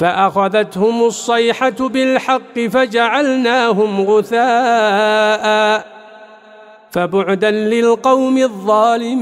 فأخذتهم الصيحة بالحق فجعلناهم غثاء فبعدا للقوم الظالمين